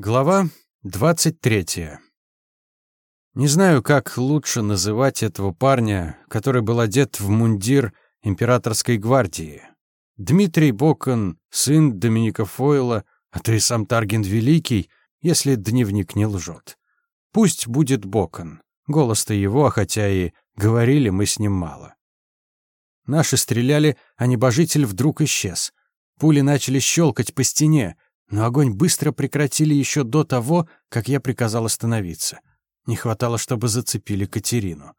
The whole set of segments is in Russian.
Глава 23. Не знаю, как лучше называть этого парня, который был одет в мундир императорской гвардии. Дмитрий Бокон, сын Доминика Фойла, а то и сам Тарген Великий, если дневник не лжет. Пусть будет Бокон. Голос-то его, хотя и говорили мы с ним мало. Наши стреляли, а небожитель вдруг исчез. Пули начали щелкать по стене, но огонь быстро прекратили еще до того, как я приказал остановиться. Не хватало, чтобы зацепили Катерину.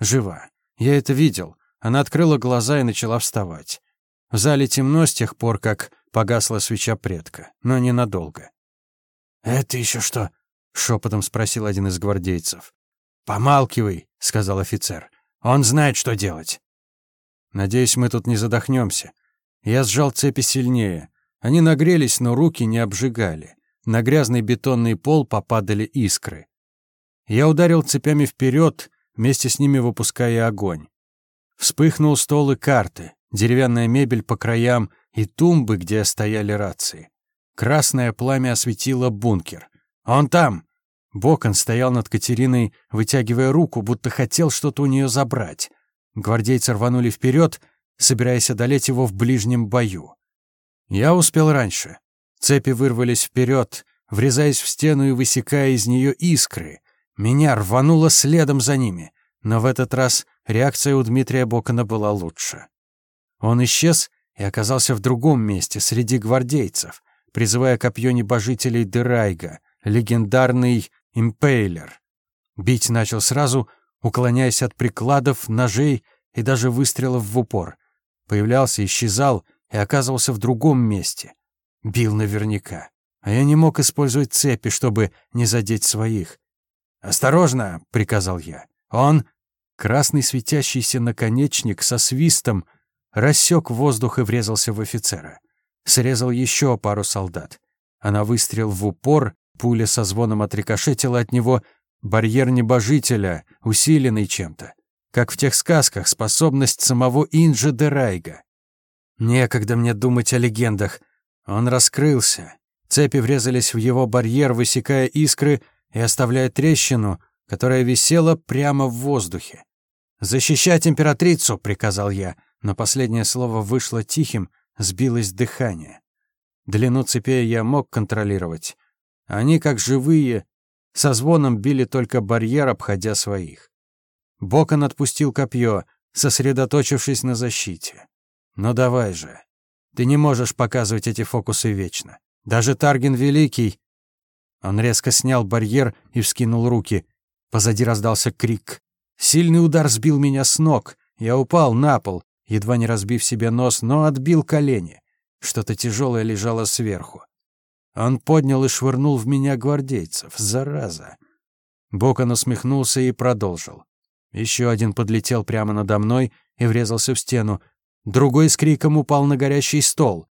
Жива. Я это видел. Она открыла глаза и начала вставать. В зале темно с тех пор, как погасла свеча предка, но ненадолго. «Это еще что?» — шепотом спросил один из гвардейцев. «Помалкивай», — сказал офицер. «Он знает, что делать». «Надеюсь, мы тут не задохнемся. Я сжал цепи сильнее. Они нагрелись, но руки не обжигали. На грязный бетонный пол попадали искры. Я ударил цепями вперед, вместе с ними выпуская огонь. Вспыхнул стол и карты, деревянная мебель по краям и тумбы, где стояли рации. Красное пламя осветило бункер. «Он там!» Бокон стоял над Катериной, вытягивая руку, будто хотел что-то у нее забрать. Гвардейцы рванули вперед, собираясь одолеть его в ближнем бою. Я успел раньше. Цепи вырвались вперед, врезаясь в стену и высекая из нее искры. Меня рвануло следом за ними, но в этот раз реакция у Дмитрия Бокона была лучше. Он исчез и оказался в другом месте, среди гвардейцев, призывая копье небожителей Дерайга, легендарный импейлер. Бить начал сразу, уклоняясь от прикладов, ножей и даже выстрелов в упор. Появлялся, исчезал, и оказывался в другом месте. Бил наверняка. А я не мог использовать цепи, чтобы не задеть своих. «Осторожно!» — приказал я. «Он...» Красный светящийся наконечник со свистом рассек воздух и врезался в офицера. Срезал еще пару солдат. Она выстрел в упор, пуля со звоном отрикошетила от него, барьер небожителя, усиленный чем-то. Как в тех сказках, способность самого Инджи де Райга. Некогда мне думать о легендах. Он раскрылся. Цепи врезались в его барьер, высекая искры и оставляя трещину, которая висела прямо в воздухе. «Защищать императрицу!» — приказал я, но последнее слово вышло тихим, сбилось дыхание. Длину цепей я мог контролировать. Они, как живые, со звоном били только барьер, обходя своих. Бокон отпустил копье, сосредоточившись на защите. «Ну давай же. Ты не можешь показывать эти фокусы вечно. Даже Тарген Великий...» Он резко снял барьер и вскинул руки. Позади раздался крик. Сильный удар сбил меня с ног. Я упал на пол, едва не разбив себе нос, но отбил колени. Что-то тяжелое лежало сверху. Он поднял и швырнул в меня гвардейцев. Зараза. Бокон усмехнулся и продолжил. Еще один подлетел прямо надо мной и врезался в стену. Другой с криком упал на горящий стол.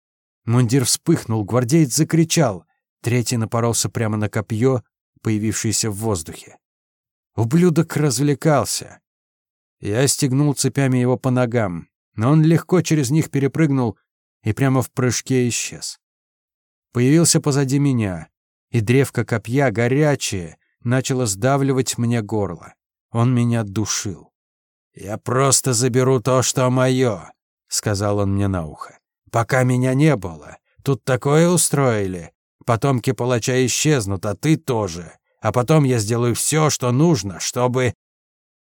Мундир вспыхнул, гвардеец закричал. Третий напоролся прямо на копье, появившееся в воздухе. Ублюдок развлекался. Я стегнул цепями его по ногам, но он легко через них перепрыгнул и прямо в прыжке исчез. Появился позади меня, и древко копья, горячее, начало сдавливать мне горло. Он меня душил. «Я просто заберу то, что мое», — сказал он мне на ухо. «Пока меня не было. Тут такое устроили. Потомки палача исчезнут, а ты тоже. А потом я сделаю все, что нужно, чтобы...»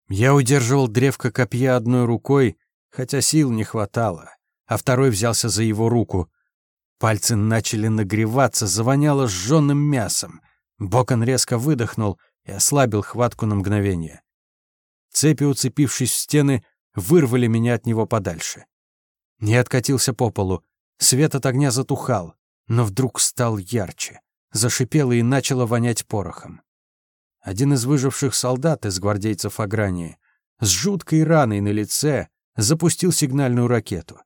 Я удерживал древко копья одной рукой, хотя сил не хватало, а второй взялся за его руку. Пальцы начали нагреваться, завоняло сжёным мясом. Бокон резко выдохнул и ослабил хватку на мгновение. Цепи, уцепившись в стены, вырвали меня от него подальше. Не откатился по полу. Свет от огня затухал, но вдруг стал ярче. Зашипело и начало вонять порохом. Один из выживших солдат из гвардейцев Агрании с жуткой раной на лице запустил сигнальную ракету.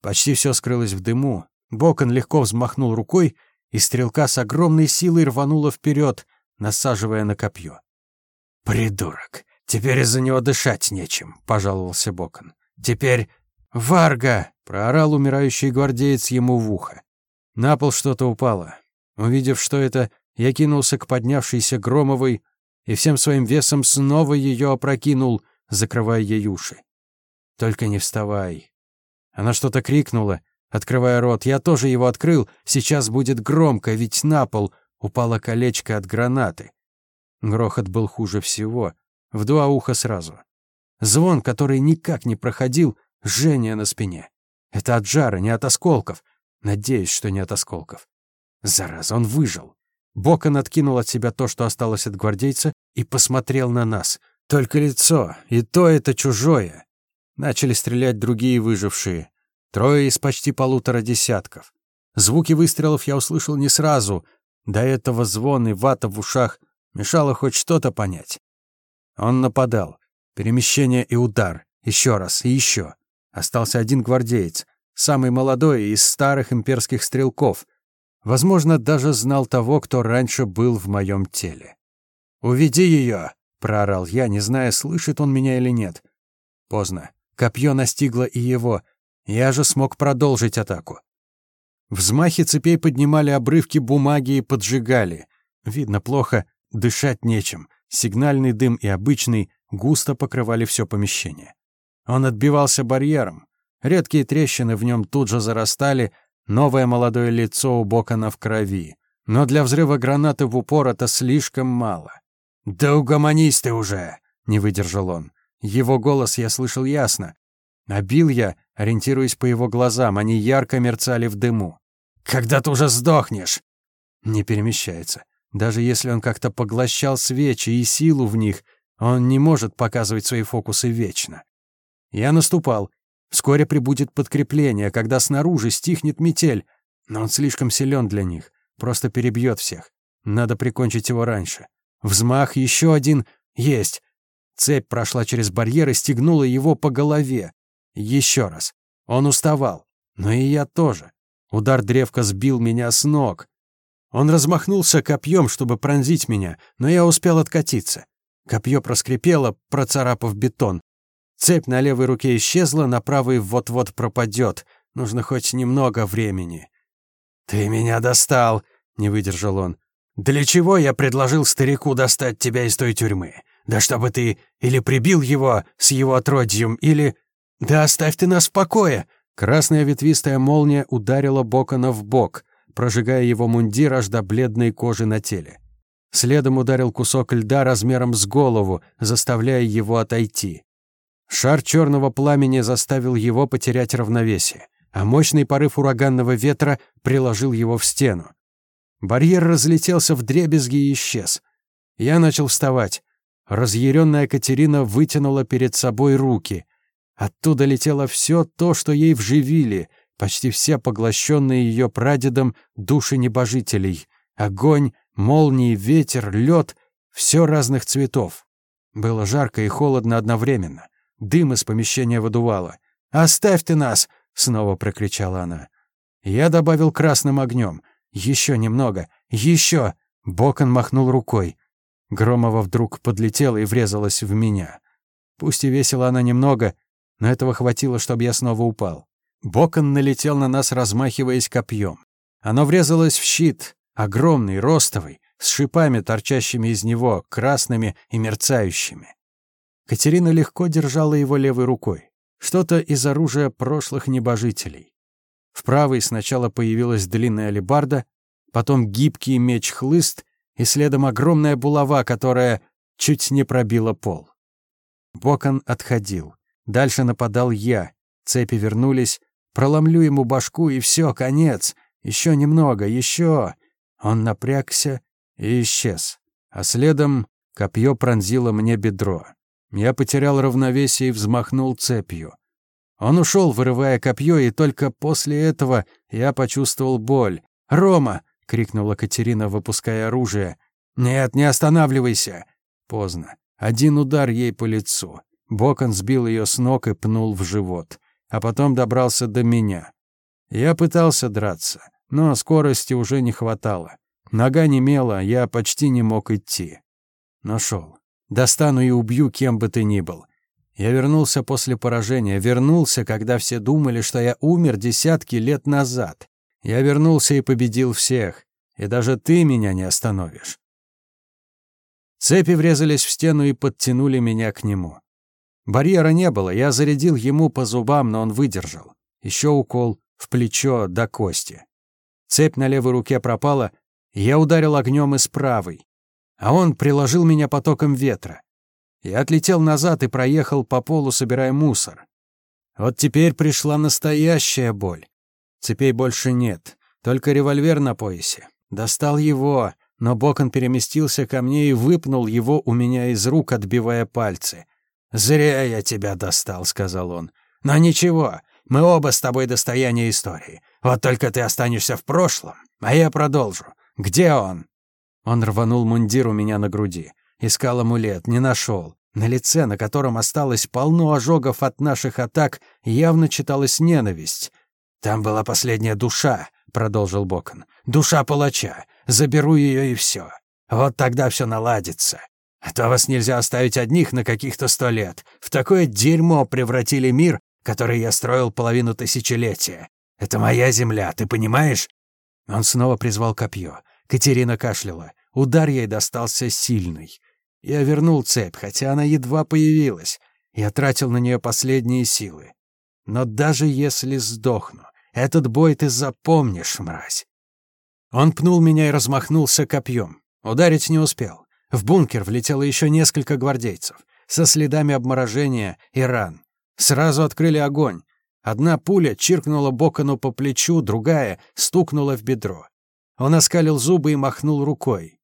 Почти все скрылось в дыму. Бокон легко взмахнул рукой, и стрелка с огромной силой рванула вперед, насаживая на копье. «Придурок! Теперь из-за него дышать нечем», — пожаловался Бокон. «Теперь «Варга!» — проорал умирающий гвардеец ему в ухо. На пол что-то упало. Увидев, что это, Я кинулся к поднявшейся Громовой и всем своим весом снова ее опрокинул, закрывая ей уши. «Только не вставай». Она что-то крикнула, открывая рот. Я тоже его открыл. Сейчас будет громко, ведь на пол упало колечко от гранаты. Грохот был хуже всего. В два уха сразу. Звон, который никак не проходил, жжение на спине. Это от жара, не от осколков. Надеюсь, что не от осколков. Зараза, он выжил. Бокон откинул от себя то, что осталось от гвардейца, и посмотрел на нас. Только лицо, и то это чужое. Начали стрелять другие выжившие. Трое из почти полутора десятков. Звуки выстрелов я услышал не сразу. До этого звон и вата в ушах мешало хоть что-то понять. Он нападал. Перемещение и удар. Еще раз и еще. Остался один гвардеец, самый молодой из старых имперских стрелков. Возможно, даже знал того, кто раньше был в моем теле. «Уведи ее!» — проорал я, не зная, слышит он меня или нет. Поздно. Копье настигло и его. Я же смог продолжить атаку. Взмахи цепей поднимали обрывки бумаги и поджигали. Видно плохо, дышать нечем. Сигнальный дым и обычный густо покрывали все помещение. Он отбивался барьером. Редкие трещины в нем тут же зарастали, новое молодое лицо у Бокона в крови. Но для взрыва гранаты в упор это слишком мало. «Да угомонись ты уже!» — не выдержал он. Его голос я слышал ясно. А бил я, ориентируясь по его глазам, они ярко мерцали в дыму. «Когда ты уже сдохнешь?» Не перемещается. Даже если он как-то поглощал свечи и силу в них, он не может показывать свои фокусы вечно. Я наступал. Вскоре прибудет подкрепление, когда снаружи стихнет метель. Но он слишком силен для них. Просто перебьет всех. Надо прикончить его раньше. Взмах, еще один. Есть. Цепь прошла через барьер и стегнула его по голове. Еще раз. Он уставал. Но и я тоже. Удар древка сбил меня с ног. Он размахнулся копьем, чтобы пронзить меня, но я успел откатиться. Копье проскрипело, процарапав бетон. Цепь на левой руке исчезла, на правой вот-вот пропадет. Нужно хоть немного времени. «Ты меня достал!» — не выдержал он. «Для чего я предложил старику достать тебя из той тюрьмы? Да чтобы ты или прибил его с его отродьем, или... Да оставь ты нас в покое!» Красная ветвистая молния ударила Бокона в бок, прожигая его мундир аж до бледной кожи на теле. Следом ударил кусок льда размером с голову, заставляя его отойти. Шар черного пламени заставил его потерять равновесие, а мощный порыв ураганного ветра приложил его в стену. Барьер разлетелся в дребезги и исчез. Я начал вставать. Разъяренная Катерина вытянула перед собой руки. Оттуда летело все то, что ей вживили, почти все поглощенные ее прадедом души небожителей. Огонь, Молнии, ветер, лед — все разных цветов. Было жарко и холодно одновременно. Дым из помещения выдувало. «Оставь ты нас!» — снова прокричала она. Я добавил красным огнем. «Еще немного! Еще!» Бокон махнул рукой. Громова вдруг подлетела и врезалась в меня. Пусть и весила она немного, но этого хватило, чтобы я снова упал. Бокон налетел на нас, размахиваясь копьем. Оно врезалось в щит, огромный, ростовый, с шипами, торчащими из него, красными и мерцающими. Катерина легко держала его левой рукой. Что-то из оружия прошлых небожителей. В правой сначала появилась длинная алебарда, потом гибкий меч-хлыст и следом огромная булава, которая чуть не пробила пол. Бокон отходил. Дальше нападал я. Цепи вернулись. Проломлю ему башку, и все, конец. Еще немного, еще. Он напрягся и исчез. А следом копье пронзило мне бедро. Я потерял равновесие и взмахнул цепью. Он ушел, вырывая копье, и только после этого я почувствовал боль. «Рома!» — крикнула Катерина, выпуская оружие. «Нет, не останавливайся!» Поздно. Один удар ей по лицу. Бокон сбил ее с ног и пнул в живот. А потом добрался до меня. Я пытался драться но скорости уже не хватало. Нога немела, я почти не мог идти. Нашел. Достану и убью, кем бы ты ни был. Я вернулся после поражения, вернулся, когда все думали, что я умер десятки лет назад. Я вернулся и победил всех. и даже ты меня не остановишь. Цепи врезались в стену и подтянули меня к нему. Барьера не было, я зарядил ему по зубам, но он выдержал. Еще укол в плечо до кости. Цепь на левой руке пропала, я ударил огнем из правой, а он приложил меня потоком ветра. Я отлетел назад и проехал по полу, собирая мусор. Вот теперь пришла настоящая боль. Цепей больше нет, только револьвер на поясе. Достал его, но Бокон переместился ко мне и выпнул его у меня из рук, отбивая пальцы. «Зря я тебя достал», — сказал он. «Но ничего, мы оба с тобой достояние истории. Вот только ты останешься в прошлом, а я продолжу. Где он?» Он рванул мундир у меня на груди. Искал амулет, не нашел. На лице, на котором осталось полно ожогов от наших атак, явно читалась ненависть. «Там была последняя душа», — продолжил Бокон. «Душа палача. Заберу ее и все. Вот тогда все наладится. А то вас нельзя оставить одних на каких-то сто лет. В такое дерьмо превратили мир, который я строил половину тысячелетия. Это моя земля, ты понимаешь?» Он снова призвал копье. Катерина кашляла. Удар ей достался сильный. Я вернул цепь, хотя она едва появилась. Я тратил на нее последние силы. Но даже если сдохну, этот бой ты запомнишь, мразь. Он пнул меня и размахнулся копьем. Ударить не успел. В бункер влетело еще несколько гвардейцев со следами обморожения и ран. Сразу открыли огонь. Одна пуля чиркнула Бокону по плечу, другая стукнула в бедро. Он оскалил зубы и махнул рукой.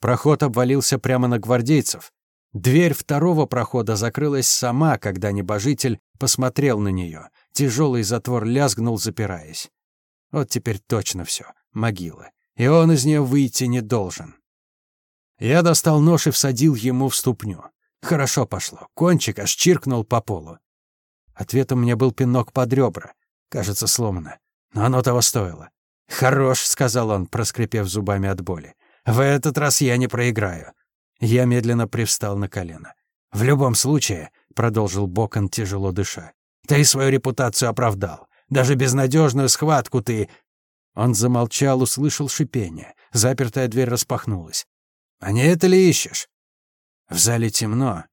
Проход обвалился прямо на гвардейцев. Дверь второго прохода закрылась сама, когда небожитель посмотрел на нее. Тяжелый затвор лязгнул, запираясь. Вот теперь точно все. Могила. И он из нее выйти не должен. Я достал нож и всадил ему в ступню. Хорошо пошло. Кончик аж чиркнул по полу. Ответом мне был пинок под ребра. Кажется, сломано. Но оно того стоило. «Хорош», — сказал он, проскрипев зубами от боли. «В этот раз я не проиграю». Я медленно привстал на колено. «В любом случае», — продолжил Бокон, тяжело дыша, «ты свою репутацию оправдал. Даже безнадежную схватку ты...» Он замолчал, услышал шипение. Запертая дверь распахнулась. «А не это ли ищешь?» В зале темно,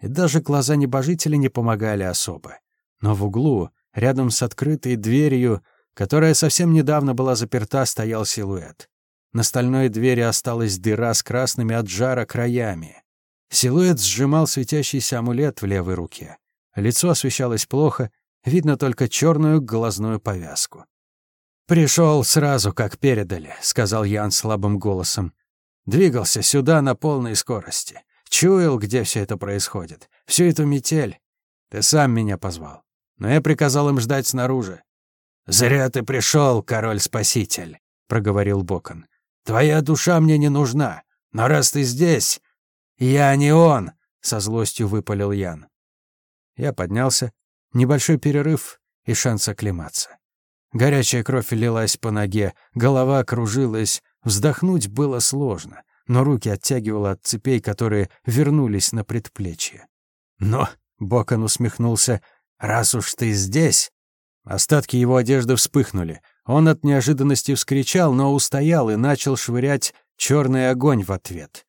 и даже глаза небожителя не помогали особо. Но в углу, рядом с открытой дверью, которая совсем недавно была заперта, стоял силуэт. На стальной двери осталась дыра с красными от жара краями. Силуэт сжимал светящийся амулет в левой руке. Лицо освещалось плохо, видно только черную глазную повязку. «Пришел сразу, как передали», — сказал Ян слабым голосом. «Двигался сюда на полной скорости. Чуял, где все это происходит. Всю эту метель. Ты сам меня позвал. Но я приказал им ждать снаружи. «Зря ты пришел, король-спаситель», — проговорил Бокон. «Твоя душа мне не нужна, но раз ты здесь...» «Я не он», — со злостью выпалил Ян. Я поднялся. Небольшой перерыв и шанс оклематься. Горячая кровь лилась по ноге, голова кружилась, вздохнуть было сложно, но руки оттягивало от цепей, которые вернулись на предплечье. «Но», — Бокон усмехнулся, — «раз уж ты здесь, Остатки его одежды вспыхнули. Он от неожиданности вскричал, но устоял и начал швырять черный огонь в ответ.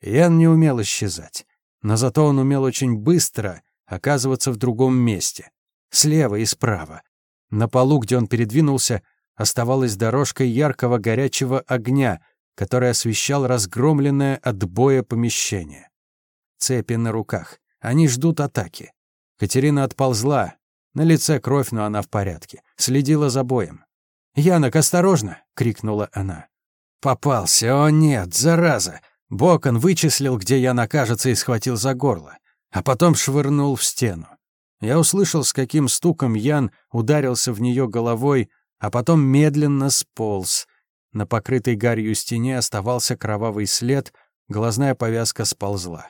Ян не умел исчезать, но зато он умел очень быстро оказываться в другом месте, слева и справа. На полу, где он передвинулся, оставалась дорожка яркого горячего огня, который освещал разгромленное от боя помещение. Цепи на руках. Они ждут атаки. Катерина отползла, на лице кровь, но она в порядке. Следила за боем. «Янок, осторожно!» — крикнула она. «Попался! О нет, зараза!» Бокон вычислил, где я окажется, и схватил за горло. А потом швырнул в стену. Я услышал, с каким стуком Ян ударился в нее головой, а потом медленно сполз. На покрытой гарью стене оставался кровавый след, глазная повязка сползла.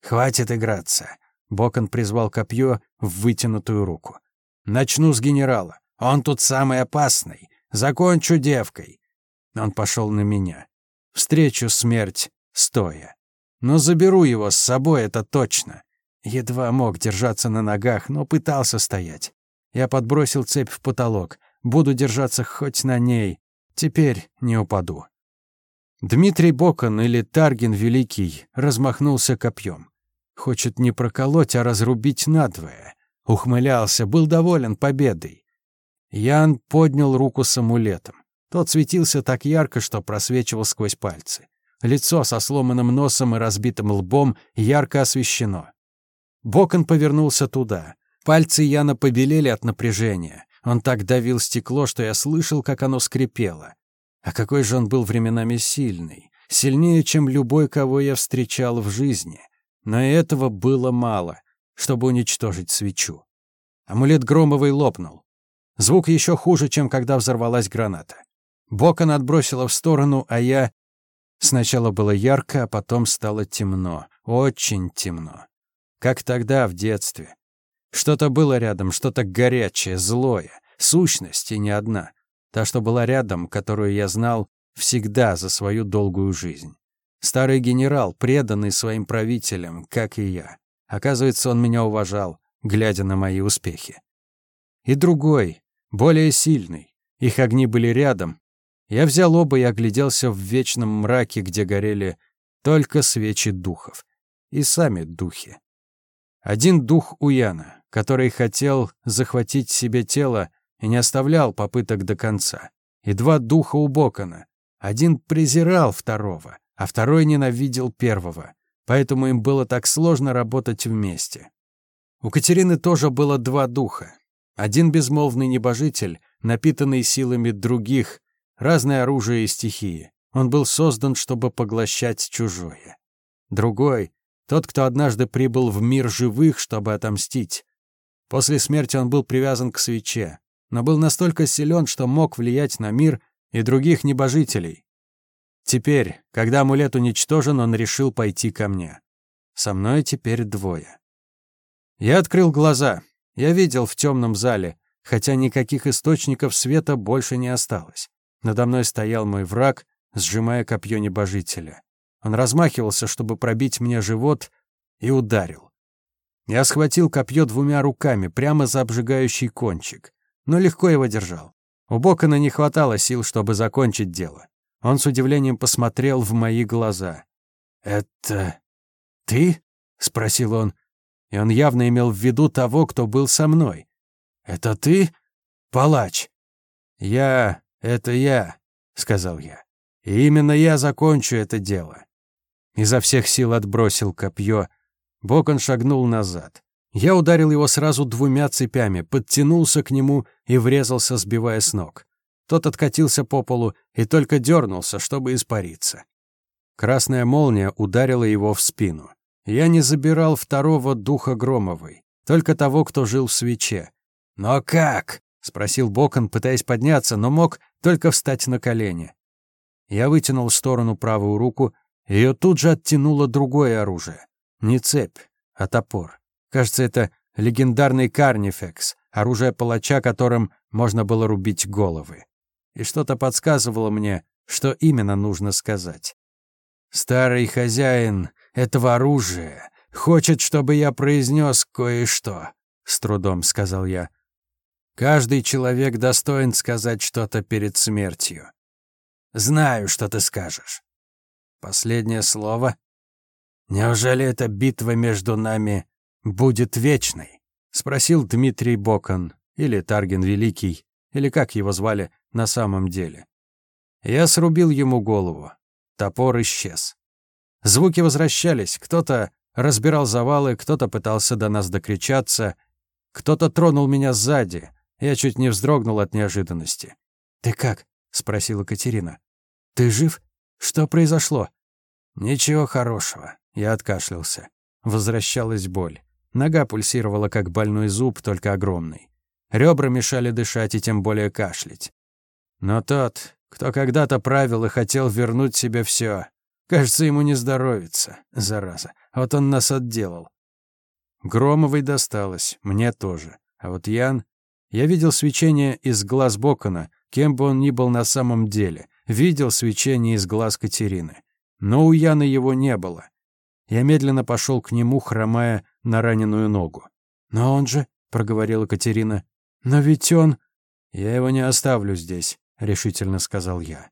«Хватит играться!» Бокон призвал копье в вытянутую руку. Начну с генерала. Он тут самый опасный. Закончу девкой. Он пошел на меня. Встречу смерть стоя. Но заберу его с собой, это точно. Едва мог держаться на ногах, но пытался стоять. Я подбросил цепь в потолок. Буду держаться хоть на ней. Теперь не упаду. Дмитрий Бокон или Таргин Великий размахнулся копьем. Хочет не проколоть, а разрубить надвое. Ухмылялся, был доволен победой. Ян поднял руку с амулетом. Тот светился так ярко, что просвечивал сквозь пальцы. Лицо со сломанным носом и разбитым лбом ярко освещено. Бокон повернулся туда. Пальцы Яна побелели от напряжения. Он так давил стекло, что я слышал, как оно скрипело. А какой же он был временами сильный. Сильнее, чем любой, кого я встречал в жизни. Но этого было мало, чтобы уничтожить свечу. Амулет Громовой лопнул. Звук еще хуже, чем когда взорвалась граната. Бокон отбросила в сторону, а я... Сначала было ярко, а потом стало темно. Очень темно. Как тогда, в детстве. Что-то было рядом, что-то горячее, злое. Сущность, и не одна. Та, что была рядом, которую я знал всегда за свою долгую жизнь. Старый генерал, преданный своим правителям, как и я. Оказывается, он меня уважал, глядя на мои успехи. И другой, более сильный. Их огни были рядом. Я взял оба и огляделся в вечном мраке, где горели только свечи духов. И сами духи. Один дух Уяна, который хотел захватить себе тело, и не оставлял попыток до конца. И два духа у Бокона. Один презирал второго, а второй ненавидел первого. Поэтому им было так сложно работать вместе. У Катерины тоже было два духа. Один безмолвный небожитель, напитанный силами других, разное оружие и стихии. Он был создан, чтобы поглощать чужое. Другой — тот, кто однажды прибыл в мир живых, чтобы отомстить. После смерти он был привязан к свече, но был настолько силен, что мог влиять на мир и других небожителей. Теперь, когда амулет уничтожен, он решил пойти ко мне. Со мной теперь двое. Я открыл глаза. Я видел в темном зале, хотя никаких источников света больше не осталось. Надо мной стоял мой враг, сжимая копье небожителя. Он размахивался, чтобы пробить мне живот, и ударил. Я схватил копье двумя руками, прямо за обжигающий кончик но легко его держал. У Бокона не хватало сил, чтобы закончить дело. Он с удивлением посмотрел в мои глаза. «Это ты?» — спросил он. И он явно имел в виду того, кто был со мной. «Это ты, палач?» «Я — это я», — сказал я. «И именно я закончу это дело». Изо всех сил отбросил копье. Бокон шагнул назад. Я ударил его сразу двумя цепями, подтянулся к нему и врезался, сбивая с ног. Тот откатился по полу и только дернулся, чтобы испариться. Красная молния ударила его в спину. Я не забирал второго духа Громовой, только того, кто жил в свече. «Но как?» — спросил Бокон, пытаясь подняться, но мог только встать на колени. Я вытянул в сторону правую руку, ее тут же оттянуло другое оружие. Не цепь, а топор. Кажется, это легендарный карнифекс, оружие палача, которым можно было рубить головы. И что-то подсказывало мне, что именно нужно сказать. Старый хозяин этого оружия хочет, чтобы я произнес кое-что, с трудом сказал я. Каждый человек достоин сказать что-то перед смертью. Знаю, что ты скажешь. Последнее слово? Неужели это битва между нами будет вечной?» — спросил Дмитрий Бокон, или Тарген Великий, или как его звали на самом деле. Я срубил ему голову. Топор исчез. Звуки возвращались, кто-то разбирал завалы, кто-то пытался до нас докричаться, кто-то тронул меня сзади. Я чуть не вздрогнул от неожиданности. «Ты как?» — спросила Катерина. «Ты жив? Что произошло?» «Ничего хорошего». Я откашлялся. Возвращалась боль. Нога пульсировала, как больной зуб, только огромный. Ребра мешали дышать и тем более кашлять. Но тот, кто когда-то правил и хотел вернуть себе все, кажется, ему не здоровится, зараза. Вот он нас отделал. Громовой досталось, мне тоже. А вот Ян... Я видел свечение из глаз Бокона, кем бы он ни был на самом деле. Видел свечение из глаз Катерины. Но у Яна его не было. Я медленно пошел к нему, хромая на раненую ногу. «Но он же...» — проговорила Катерина. «Но ведь он...» «Я его не оставлю здесь», — решительно сказал я.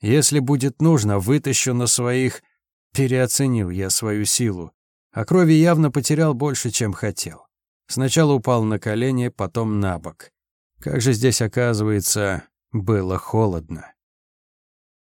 Если будет нужно, вытащу на своих... Переоценил я свою силу. А крови явно потерял больше, чем хотел. Сначала упал на колени, потом на бок. Как же здесь, оказывается, было холодно.